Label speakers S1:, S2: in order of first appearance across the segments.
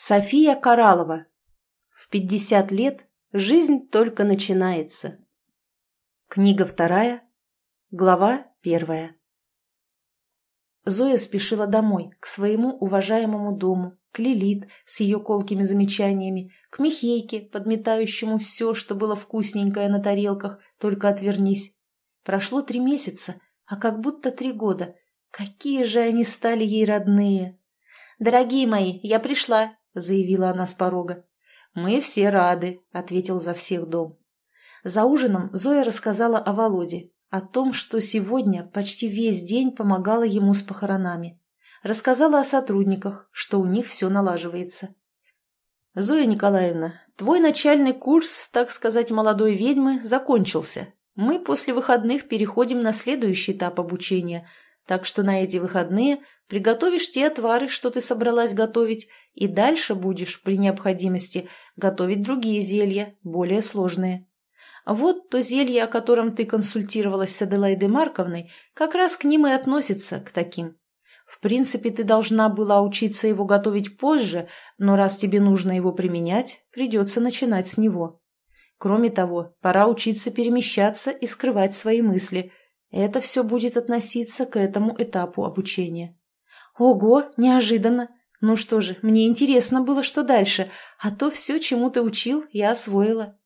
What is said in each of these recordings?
S1: София Каралова. В 50 лет жизнь только начинается. Книга вторая, глава первая. Зоя спешила домой, к своему уважаемому дому, к Лилит с ее колкими замечаниями, к Михейке, подметающему все, что было вкусненькое на тарелках, только отвернись. Прошло три месяца, а как будто три года. Какие же они стали ей родные! «Дорогие мои, я пришла!» — заявила она с порога. «Мы все рады», — ответил за всех дом. За ужином Зоя рассказала о Володе, о том, что сегодня почти весь день помогала ему с похоронами. Рассказала о сотрудниках, что у них все налаживается. «Зоя Николаевна, твой начальный курс, так сказать, молодой ведьмы, закончился. Мы после выходных переходим на следующий этап обучения, так что на эти выходные приготовишь те отвары, что ты собралась готовить, и дальше будешь, при необходимости, готовить другие зелья, более сложные. Вот то зелье, о котором ты консультировалась с Аделаидой Марковной, как раз к ним и относится, к таким. В принципе, ты должна была учиться его готовить позже, но раз тебе нужно его применять, придется начинать с него. Кроме того, пора учиться перемещаться и скрывать свои мысли. Это все будет относиться к этому этапу обучения. Ого, неожиданно! Ну что же, мне интересно было, что дальше, а то все, чему ты учил, я освоила.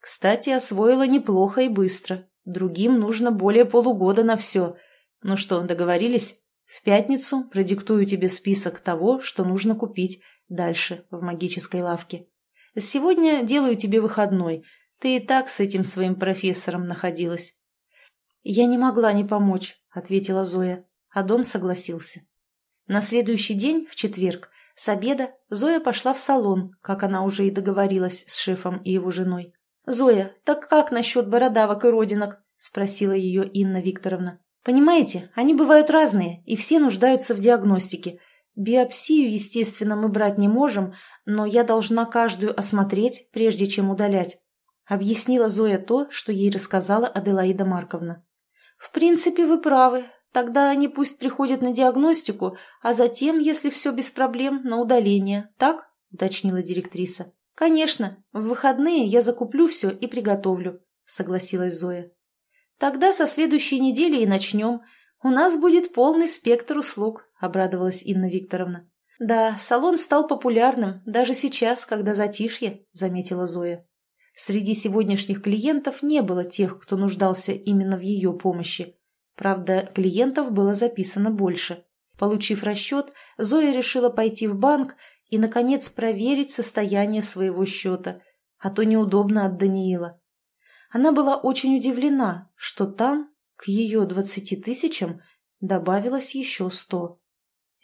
S1: Кстати, освоила неплохо и быстро. Другим нужно более полугода на все. Ну что, договорились? В пятницу продиктую тебе список того, что нужно купить дальше в магической лавке. Сегодня делаю тебе выходной. Ты и так с этим своим профессором находилась. Я не могла не помочь, ответила Зоя, а дом согласился. На следующий день, в четверг, с обеда Зоя пошла в салон, как она уже и договорилась с шефом и его женой. «Зоя, так как насчет бородавок и родинок?» – спросила ее Инна Викторовна. «Понимаете, они бывают разные, и все нуждаются в диагностике. Биопсию, естественно, мы брать не можем, но я должна каждую осмотреть, прежде чем удалять», – объяснила Зоя то, что ей рассказала Аделаида Марковна. «В принципе, вы правы. Тогда они пусть приходят на диагностику, а затем, если все без проблем, на удаление, так?» – уточнила директриса. «Конечно, в выходные я закуплю все и приготовлю», – согласилась Зоя. «Тогда со следующей недели и начнем. У нас будет полный спектр услуг», – обрадовалась Инна Викторовна. «Да, салон стал популярным, даже сейчас, когда затишье», – заметила Зоя. Среди сегодняшних клиентов не было тех, кто нуждался именно в ее помощи. Правда, клиентов было записано больше. Получив расчет, Зоя решила пойти в банк и, наконец, проверить состояние своего счета, а то неудобно от Даниила. Она была очень удивлена, что там, к ее двадцати тысячам, добавилось еще сто.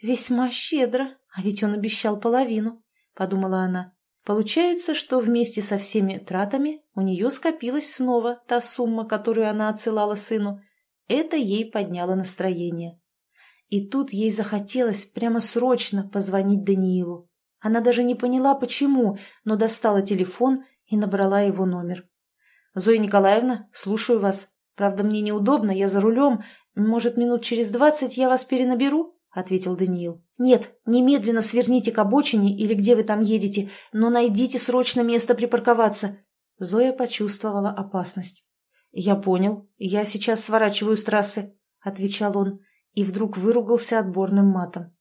S1: «Весьма щедро, а ведь он обещал половину», — подумала она. Получается, что вместе со всеми тратами у нее скопилась снова та сумма, которую она отсылала сыну, это ей подняло настроение. И тут ей захотелось прямо срочно позвонить Даниилу. Она даже не поняла, почему, но достала телефон и набрала его номер. «Зоя Николаевна, слушаю вас. Правда, мне неудобно, я за рулем. Может, минут через двадцать я вас перенаберу?» — ответил Даниил. «Нет, немедленно сверните к обочине или где вы там едете, но найдите срочно место припарковаться». Зоя почувствовала опасность. «Я понял. Я сейчас сворачиваю с трассы», — отвечал он, и вдруг выругался отборным матом.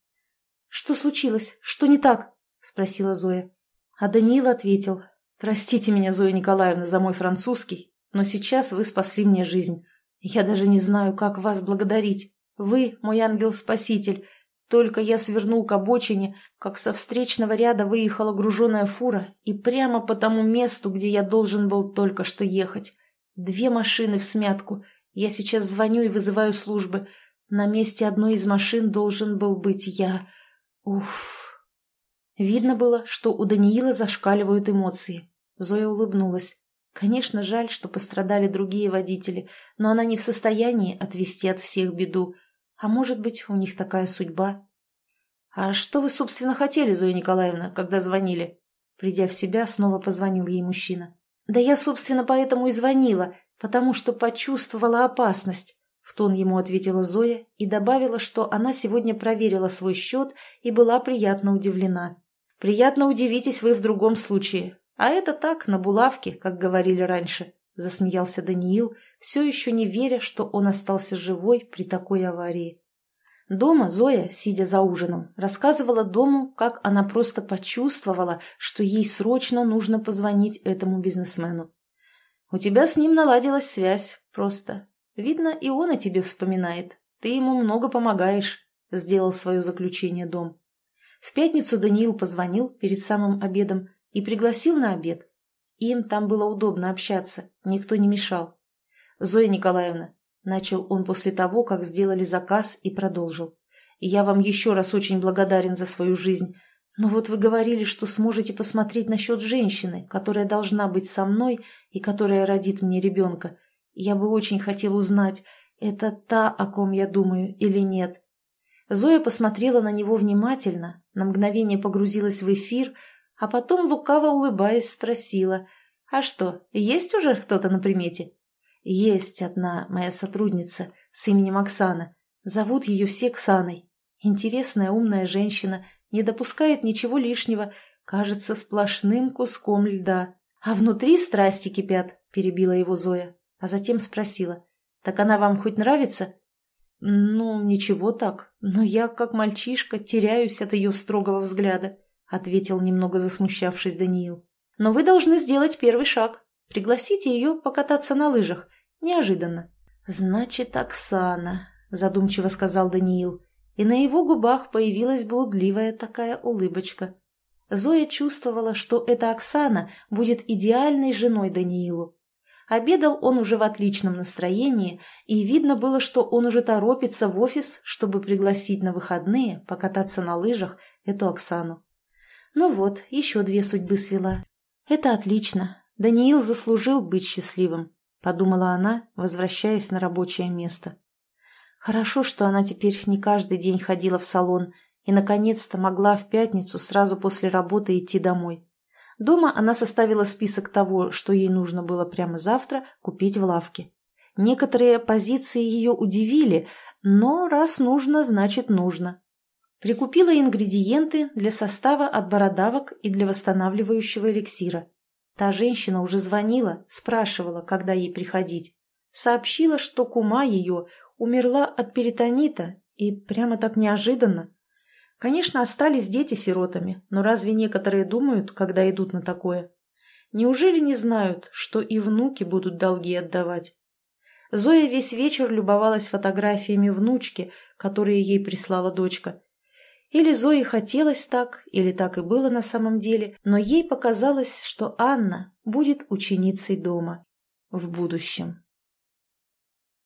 S1: «Что случилось? Что не так?» — спросила Зоя. А Даниил ответил. «Простите меня, Зоя Николаевна, за мой французский, но сейчас вы спасли мне жизнь. Я даже не знаю, как вас благодарить. Вы мой ангел-спаситель. Только я свернул к обочине, как со встречного ряда выехала груженая фура, и прямо по тому месту, где я должен был только что ехать. Две машины в смятку. Я сейчас звоню и вызываю службы. На месте одной из машин должен был быть я. Уф. Видно было, что у Даниила зашкаливают эмоции. Зоя улыбнулась. Конечно, жаль, что пострадали другие водители, но она не в состоянии отвести от всех беду. А может быть, у них такая судьба. «А что вы, собственно, хотели, Зоя Николаевна, когда звонили?» Придя в себя, снова позвонил ей мужчина. «Да я, собственно, поэтому и звонила, потому что почувствовала опасность», — в тон ему ответила Зоя и добавила, что она сегодня проверила свой счет и была приятно удивлена. Приятно удивитесь вы в другом случае. А это так, на булавке, как говорили раньше», — засмеялся Даниил, все еще не веря, что он остался живой при такой аварии. Дома Зоя, сидя за ужином, рассказывала дому, как она просто почувствовала, что ей срочно нужно позвонить этому бизнесмену. «У тебя с ним наладилась связь, просто. Видно, и он о тебе вспоминает. Ты ему много помогаешь», — сделал свое заключение дом. В пятницу Даниил позвонил перед самым обедом и пригласил на обед. Им там было удобно общаться, никто не мешал. «Зоя Николаевна, Начал он после того, как сделали заказ и продолжил. «Я вам еще раз очень благодарен за свою жизнь. Но вот вы говорили, что сможете посмотреть насчет женщины, которая должна быть со мной и которая родит мне ребенка. Я бы очень хотел узнать, это та, о ком я думаю, или нет». Зоя посмотрела на него внимательно, на мгновение погрузилась в эфир, а потом, лукаво улыбаясь, спросила, «А что, есть уже кто-то на примете?» Есть одна моя сотрудница с именем Оксана. Зовут ее все Ксаной. Интересная, умная женщина, не допускает ничего лишнего, кажется сплошным куском льда. А внутри страсти кипят, перебила его Зоя, а затем спросила. Так она вам хоть нравится? Ну, ничего так, но я, как мальчишка, теряюсь от ее строгого взгляда, ответил немного засмущавшись Даниил. Но вы должны сделать первый шаг. Пригласите ее покататься на лыжах. Неожиданно. «Значит, Оксана», — задумчиво сказал Даниил, и на его губах появилась блудливая такая улыбочка. Зоя чувствовала, что эта Оксана будет идеальной женой Даниилу. Обедал он уже в отличном настроении, и видно было, что он уже торопится в офис, чтобы пригласить на выходные покататься на лыжах эту Оксану. Ну вот, еще две судьбы свела. Это отлично. Даниил заслужил быть счастливым. — подумала она, возвращаясь на рабочее место. Хорошо, что она теперь не каждый день ходила в салон и, наконец-то, могла в пятницу сразу после работы идти домой. Дома она составила список того, что ей нужно было прямо завтра купить в лавке. Некоторые позиции ее удивили, но раз нужно, значит нужно. Прикупила ингредиенты для состава от бородавок и для восстанавливающего эликсира. Та женщина уже звонила, спрашивала, когда ей приходить. Сообщила, что кума ее умерла от перитонита, и прямо так неожиданно. Конечно, остались дети сиротами, но разве некоторые думают, когда идут на такое? Неужели не знают, что и внуки будут долги отдавать? Зоя весь вечер любовалась фотографиями внучки, которые ей прислала дочка, или Зое хотелось так, или так и было на самом деле, но ей показалось, что Анна будет ученицей дома в будущем.